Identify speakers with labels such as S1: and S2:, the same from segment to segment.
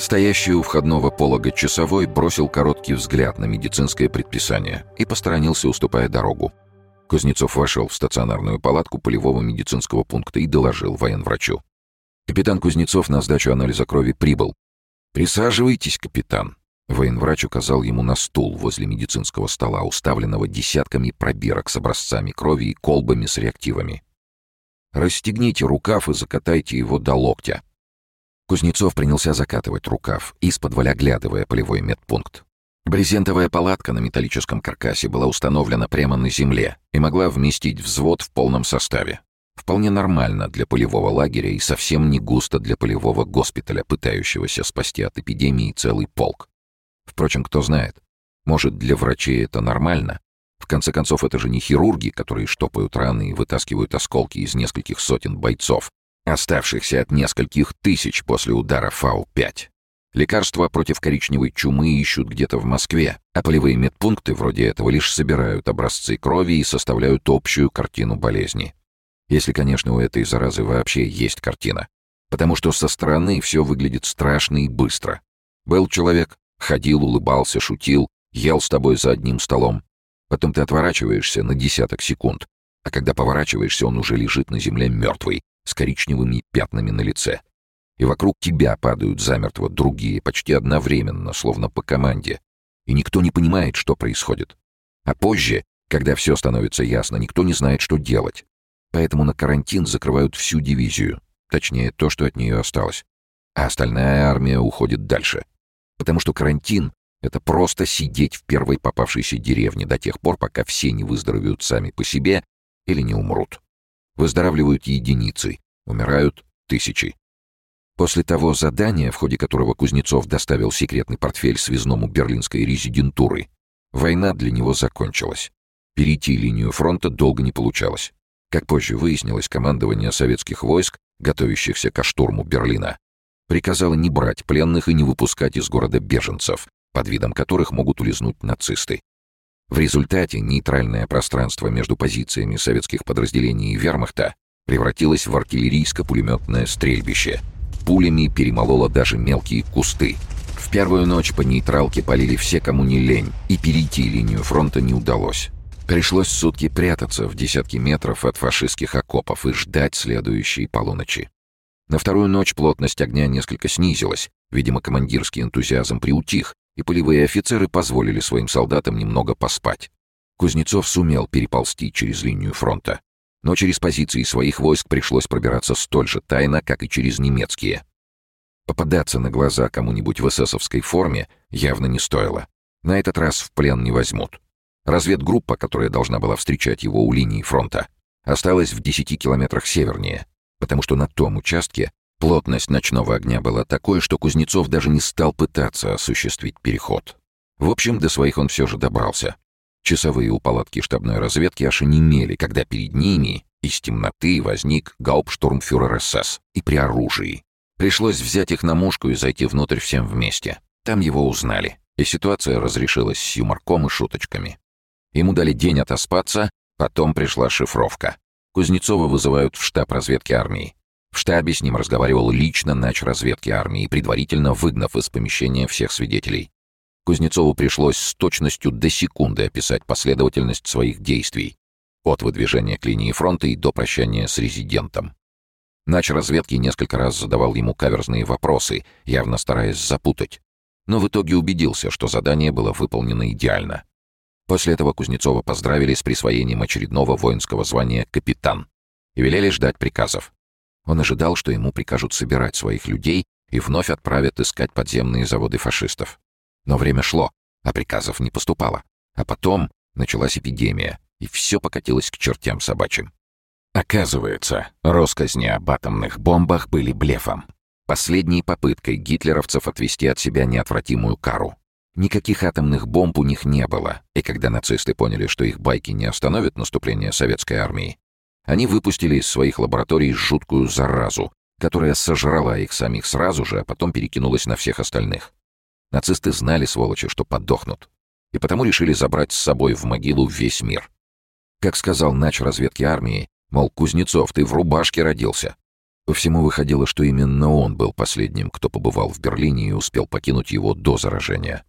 S1: Стоящий у входного полога часовой бросил короткий взгляд на медицинское предписание и посторонился, уступая дорогу. Кузнецов вошел в стационарную палатку полевого медицинского пункта и доложил военврачу. Капитан Кузнецов на сдачу анализа крови прибыл. «Присаживайтесь, капитан». Военврач указал ему на стул возле медицинского стола, уставленного десятками пробирок с образцами крови и колбами с реактивами. «Расстегните рукав и закатайте его до локтя». Кузнецов принялся закатывать рукав, из-под оглядывая полевой медпункт. Брезентовая палатка на металлическом каркасе была установлена прямо на земле и могла вместить взвод в полном составе. Вполне нормально для полевого лагеря и совсем не густо для полевого госпиталя, пытающегося спасти от эпидемии целый полк. Впрочем, кто знает, может, для врачей это нормально. В конце концов, это же не хирурги, которые штопают раны и вытаскивают осколки из нескольких сотен бойцов, оставшихся от нескольких тысяч после удара Фау-5. Лекарства против коричневой чумы ищут где-то в Москве, а полевые медпункты вроде этого лишь собирают образцы крови и составляют общую картину болезни. Если, конечно, у этой заразы вообще есть картина. Потому что со стороны все выглядит страшно и быстро. Был человек, ходил, улыбался, шутил, ел с тобой за одним столом. Потом ты отворачиваешься на десяток секунд, а когда поворачиваешься, он уже лежит на земле мертвый, с коричневыми пятнами на лице. И вокруг тебя падают замертво другие, почти одновременно, словно по команде. И никто не понимает, что происходит. А позже, когда все становится ясно, никто не знает, что делать. Поэтому на карантин закрывают всю дивизию. Точнее, то, что от нее осталось. А остальная армия уходит дальше. Потому что карантин — это просто сидеть в первой попавшейся деревне до тех пор, пока все не выздоровеют сами по себе или не умрут. Выздоравливают единицы, умирают тысячи. После того задания, в ходе которого Кузнецов доставил секретный портфель связному берлинской резидентуры, война для него закончилась. Перейти линию фронта долго не получалось. Как позже выяснилось, командование советских войск, готовящихся к штурму Берлина, приказало не брать пленных и не выпускать из города беженцев, под видом которых могут улизнуть нацисты. В результате нейтральное пространство между позициями советских подразделений и вермахта превратилось в артиллерийско-пулеметное стрельбище. Пулями перемололо даже мелкие кусты. В первую ночь по нейтралке полили все, кому не лень, и перейти линию фронта не удалось. Пришлось сутки прятаться в десятки метров от фашистских окопов и ждать следующей полуночи. На вторую ночь плотность огня несколько снизилась, видимо, командирский энтузиазм приутих, и полевые офицеры позволили своим солдатам немного поспать. Кузнецов сумел переползти через линию фронта, но через позиции своих войск пришлось пробираться столь же тайно, как и через немецкие. Попадаться на глаза кому-нибудь в эсэсовской форме явно не стоило. На этот раз в плен не возьмут. Разведгруппа, которая должна была встречать его у линии фронта, осталась в 10 километрах севернее, потому что на том участке плотность ночного огня была такой, что Кузнецов даже не стал пытаться осуществить переход. В общем, до своих он все же добрался. Часовые у палатки штабной разведки аж онемели, когда перед ними из темноты возник гауптштурмфюрер СС и при оружии. Пришлось взять их на мушку и зайти внутрь всем вместе. Там его узнали, и ситуация разрешилась с юморком и шуточками. Ему дали день отоспаться, потом пришла шифровка. Кузнецова вызывают в штаб разведки армии. Штабе с ним разговаривал лично нач разведки армии, предварительно выгнав из помещения всех свидетелей. Кузнецову пришлось с точностью до секунды описать последовательность своих действий. От выдвижения к линии фронта и до прощания с резидентом. Нач разведки несколько раз задавал ему каверзные вопросы, явно стараясь запутать. Но в итоге убедился, что задание было выполнено идеально. После этого Кузнецова поздравили с присвоением очередного воинского звания «капитан» и велели ждать приказов. Он ожидал, что ему прикажут собирать своих людей и вновь отправят искать подземные заводы фашистов. Но время шло, а приказов не поступало. А потом началась эпидемия, и все покатилось к чертям собачьим. Оказывается, росказни об атомных бомбах были блефом. Последней попыткой гитлеровцев отвести от себя неотвратимую кару. Никаких атомных бомб у них не было, и когда нацисты поняли, что их байки не остановят наступление советской армии, они выпустили из своих лабораторий жуткую заразу, которая сожрала их самих сразу же, а потом перекинулась на всех остальных. Нацисты знали, сволочи, что подохнут, и потому решили забрать с собой в могилу весь мир. Как сказал нач разведки армии, мол, Кузнецов, ты в рубашке родился. По всему выходило, что именно он был последним, кто побывал в Берлине и успел покинуть его до заражения.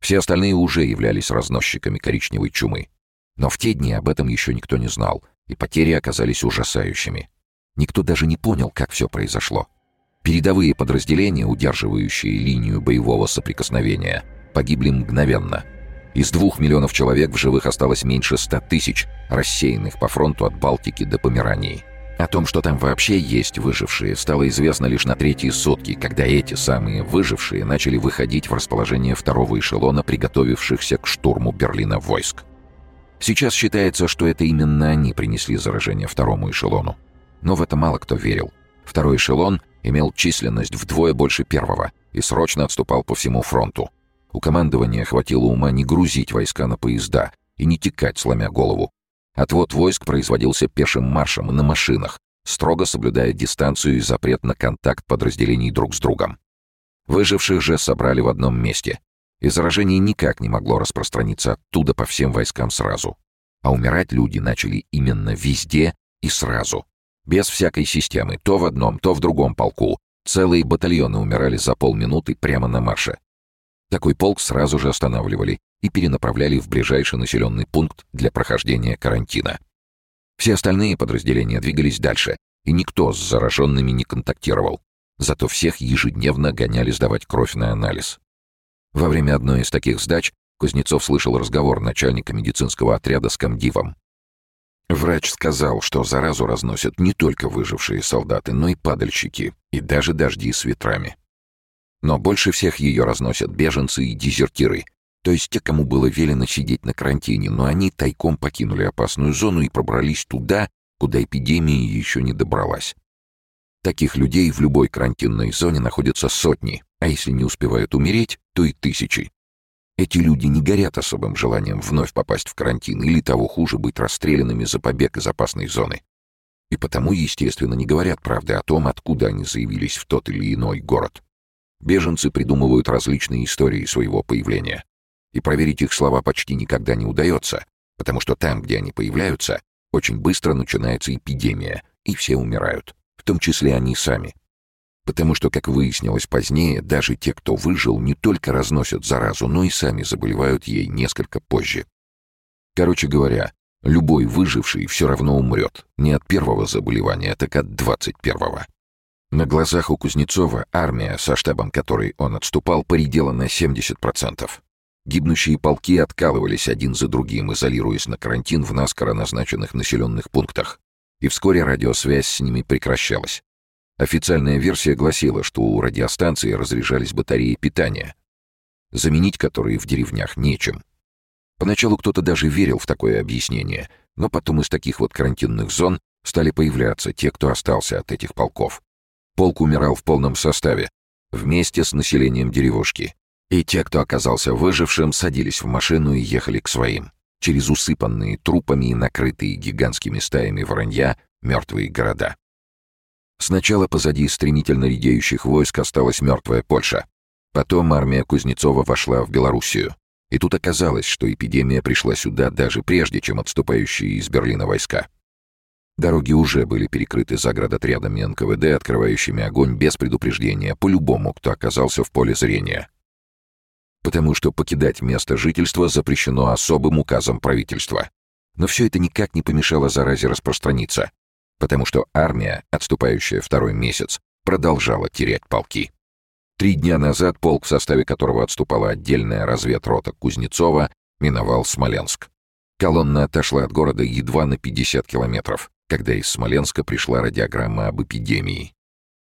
S1: Все остальные уже являлись разносчиками коричневой чумы. Но в те дни об этом еще никто не знал, и потери оказались ужасающими. Никто даже не понял, как все произошло. Передовые подразделения, удерживающие линию боевого соприкосновения, погибли мгновенно. Из двух миллионов человек в живых осталось меньше ста тысяч, рассеянных по фронту от Балтики до Померании. О том, что там вообще есть выжившие, стало известно лишь на третьи сутки, когда эти самые выжившие начали выходить в расположение второго эшелона, приготовившихся к штурму Берлина войск. Сейчас считается, что это именно они принесли заражение второму эшелону. Но в это мало кто верил. Второй эшелон имел численность вдвое больше первого и срочно отступал по всему фронту. У командования хватило ума не грузить войска на поезда и не текать, сломя голову. Отвод войск производился пешим маршем на машинах, строго соблюдая дистанцию и запрет на контакт подразделений друг с другом. Выживших же собрали в одном месте, и заражение никак не могло распространиться оттуда по всем войскам сразу. А умирать люди начали именно везде и сразу. Без всякой системы, то в одном, то в другом полку. Целые батальоны умирали за полминуты прямо на марше. Такой полк сразу же останавливали и перенаправляли в ближайший населенный пункт для прохождения карантина. Все остальные подразделения двигались дальше, и никто с зараженными не контактировал. Зато всех ежедневно гоняли сдавать кровь на анализ. Во время одной из таких сдач Кузнецов слышал разговор начальника медицинского отряда с комдивом. Врач сказал, что заразу разносят не только выжившие солдаты, но и падальщики, и даже дожди с ветрами. Но больше всех ее разносят беженцы и дезертиры, то есть те, кому было велено сидеть на карантине, но они тайком покинули опасную зону и пробрались туда, куда эпидемия еще не добралась. Таких людей в любой карантинной зоне находятся сотни, а если не успевают умереть, то и тысячи. Эти люди не горят особым желанием вновь попасть в карантин или того хуже быть расстрелянными за побег из опасной зоны. И потому, естественно, не говорят правды о том, откуда они заявились в тот или иной город. Беженцы придумывают различные истории своего появления. И проверить их слова почти никогда не удается, потому что там, где они появляются, очень быстро начинается эпидемия, и все умирают, в том числе они сами. Потому что, как выяснилось позднее, даже те, кто выжил, не только разносят заразу, но и сами заболевают ей несколько позже. Короче говоря, любой выживший все равно умрет. Не от первого заболевания, так от двадцать первого. На глазах у Кузнецова армия, со штабом которой он отступал, поредела на 70%. Гибнущие полки откалывались один за другим, изолируясь на карантин в наскоро назначенных населенных пунктах. И вскоре радиосвязь с ними прекращалась. Официальная версия гласила, что у радиостанции разряжались батареи питания, заменить которые в деревнях нечем. Поначалу кто-то даже верил в такое объяснение, но потом из таких вот карантинных зон стали появляться те, кто остался от этих полков. Полк умирал в полном составе, вместе с населением деревушки. И те, кто оказался выжившим, садились в машину и ехали к своим. Через усыпанные трупами и накрытые гигантскими стаями воронья мертвые города. Сначала позади стремительно редеющих войск осталась мертвая Польша. Потом армия Кузнецова вошла в Белоруссию. И тут оказалось, что эпидемия пришла сюда даже прежде, чем отступающие из Берлина войска. Дороги уже были перекрыты заградотрядами НКВД, открывающими огонь без предупреждения по любому, кто оказался в поле зрения. Потому что покидать место жительства запрещено особым указом правительства. Но все это никак не помешало заразе распространиться потому что армия, отступающая второй месяц, продолжала терять полки. Три дня назад полк, в составе которого отступала отдельная разведрота Кузнецова, миновал Смоленск. Колонна отошла от города едва на 50 километров, когда из Смоленска пришла радиограмма об эпидемии.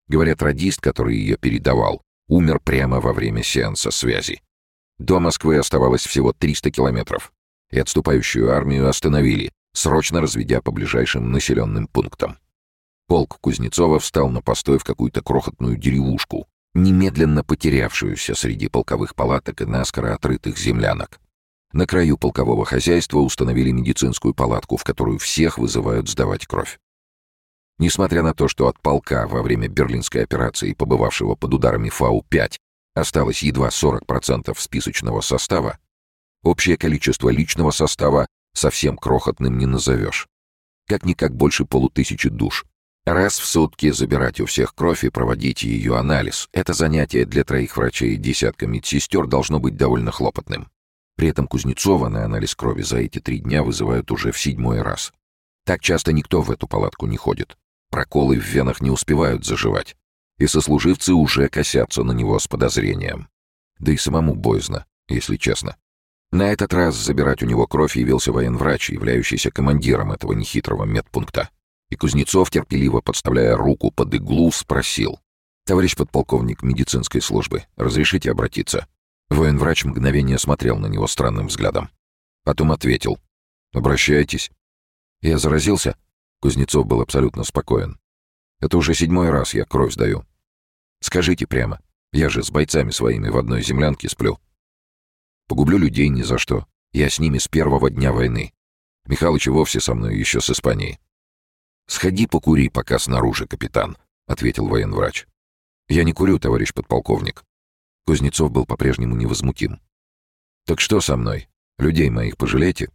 S1: Говорят, радист, который ее передавал, умер прямо во время сеанса связи. До Москвы оставалось всего 300 километров, и отступающую армию остановили, срочно разведя по ближайшим населенным пунктам. Полк Кузнецова встал на постой в какую-то крохотную деревушку, немедленно потерявшуюся среди полковых палаток и наскоро отрытых землянок. На краю полкового хозяйства установили медицинскую палатку, в которую всех вызывают сдавать кровь. Несмотря на то, что от полка во время берлинской операции, побывавшего под ударами Фау-5, осталось едва 40% списочного состава, общее количество личного состава совсем крохотным не назовешь. Как-никак больше полутысячи душ. Раз в сутки забирать у всех кровь и проводить ее анализ. Это занятие для троих врачей и десятка медсестер должно быть довольно хлопотным. При этом Кузнецова на анализ крови за эти три дня вызывают уже в седьмой раз. Так часто никто в эту палатку не ходит. Проколы в венах не успевают заживать. И сослуживцы уже косятся на него с подозрением. Да и самому боязно, если честно. На этот раз забирать у него кровь явился военврач, являющийся командиром этого нехитрого медпункта. И Кузнецов, терпеливо подставляя руку под иглу, спросил. «Товарищ подполковник медицинской службы, разрешите обратиться?» Военврач мгновение смотрел на него странным взглядом. Потом ответил. «Обращайтесь». Я заразился? Кузнецов был абсолютно спокоен. «Это уже седьмой раз я кровь сдаю. Скажите прямо, я же с бойцами своими в одной землянке сплю. Погублю людей ни за что. Я с ними с первого дня войны. Михалыч вовсе со мной еще с Испании. «Сходи покури пока снаружи, капитан», — ответил военврач. «Я не курю, товарищ подполковник». Кузнецов был по-прежнему невозмутим. «Так что со мной? Людей моих пожалеете?»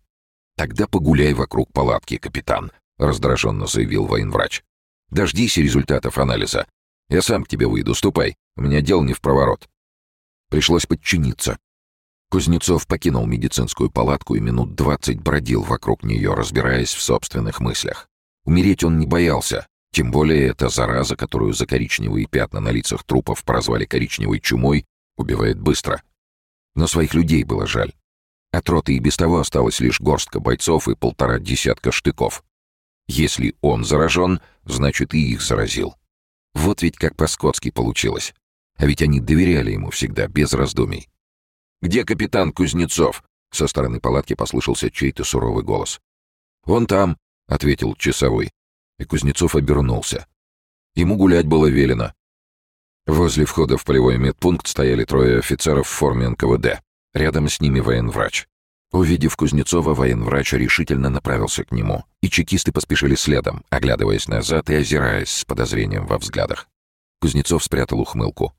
S1: «Тогда погуляй вокруг палатки, капитан», — раздраженно заявил военврач. «Дождись результатов анализа. Я сам к тебе выйду, ступай. У меня дел не в проворот». Пришлось подчиниться. Кузнецов покинул медицинскую палатку и минут двадцать бродил вокруг нее, разбираясь в собственных мыслях. Умереть он не боялся, тем более эта зараза, которую за коричневые пятна на лицах трупов прозвали коричневой чумой, убивает быстро. Но своих людей было жаль. От роты и без того осталось лишь горстка бойцов и полтора десятка штыков. Если он заражен, значит и их заразил. Вот ведь как по-скотски получилось. А ведь они доверяли ему всегда, без раздумий. «Где капитан Кузнецов?» Со стороны палатки послышался чей-то суровый голос. «Вон там», — ответил часовой. И Кузнецов обернулся. Ему гулять было велено. Возле входа в полевой медпункт стояли трое офицеров в форме НКВД. Рядом с ними военврач. Увидев Кузнецова, военврач решительно направился к нему, и чекисты поспешили следом, оглядываясь назад и озираясь с подозрением во взглядах. Кузнецов спрятал ухмылку.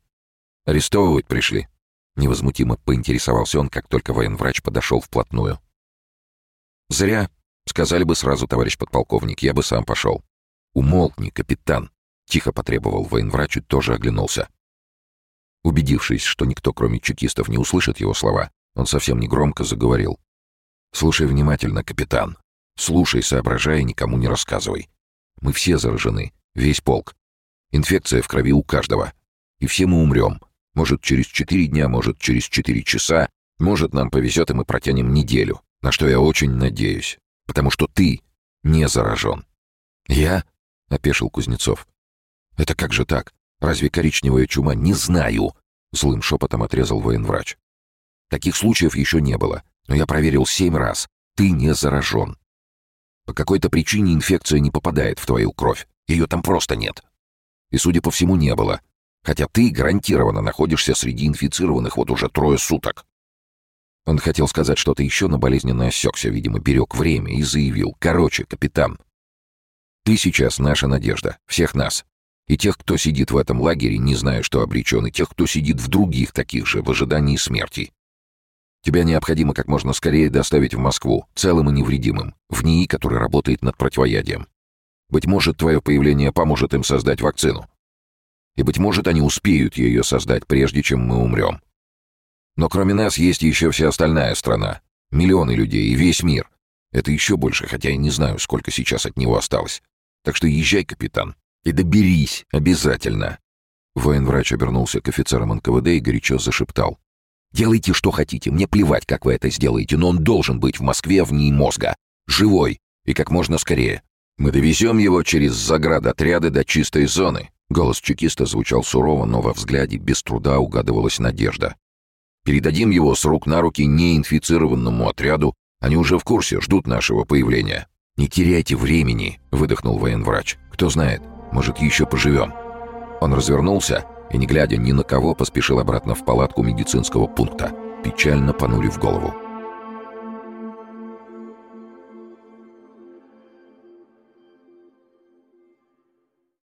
S1: «Арестовывать пришли?» Невозмутимо поинтересовался он, как только военврач подошел вплотную. «Зря. Сказали бы сразу, товарищ подполковник, я бы сам пошел. Умолкни, капитан!» — тихо потребовал военврач и тоже оглянулся. Убедившись, что никто, кроме чекистов, не услышит его слова, он совсем негромко заговорил. «Слушай внимательно, капитан. Слушай, соображай никому не рассказывай. Мы все заражены, весь полк. Инфекция в крови у каждого. И все мы умрем. Может, через четыре дня, может, через четыре часа. Может, нам повезет, и мы протянем неделю. На что я очень надеюсь. Потому что ты не заражен. «Я?» — опешил Кузнецов. «Это как же так? Разве коричневая чума? Не знаю!» — злым шепотом отрезал военврач. «Таких случаев еще не было, но я проверил семь раз. Ты не заражен. По какой-то причине инфекция не попадает в твою кровь. Ее там просто нет. И, судя по всему, не было. Хотя ты гарантированно находишься среди инфицированных вот уже трое суток». Он хотел сказать что-то еще, но болезненно осекся, видимо, берег время и заявил. «Короче, капитан, ты сейчас наша надежда, всех нас. И тех, кто сидит в этом лагере, не зная, что обречен, и тех, кто сидит в других таких же, в ожидании смерти. Тебя необходимо как можно скорее доставить в Москву, целым и невредимым, в НИИ, который работает над противоядием. Быть может, твое появление поможет им создать вакцину. И, быть может, они успеют ее создать, прежде чем мы умрем. Но кроме нас есть еще вся остальная страна. Миллионы людей и весь мир. Это еще больше, хотя я не знаю, сколько сейчас от него осталось. Так что езжай, капитан, и доберись обязательно. Военврач обернулся к офицерам НКВД и горячо зашептал. «Делайте, что хотите, мне плевать, как вы это сделаете, но он должен быть в Москве в ней мозга. Живой и как можно скорее. Мы довезем его через заградотряды до чистой зоны». Голос чекиста звучал сурово, но во взгляде без труда угадывалась надежда. «Передадим его с рук на руки неинфицированному отряду. Они уже в курсе, ждут нашего появления. «Не теряйте времени», — выдохнул военврач. «Кто знает, может, еще поживем». Он развернулся и, не глядя ни на кого, поспешил обратно в палатку медицинского пункта, печально понурив голову.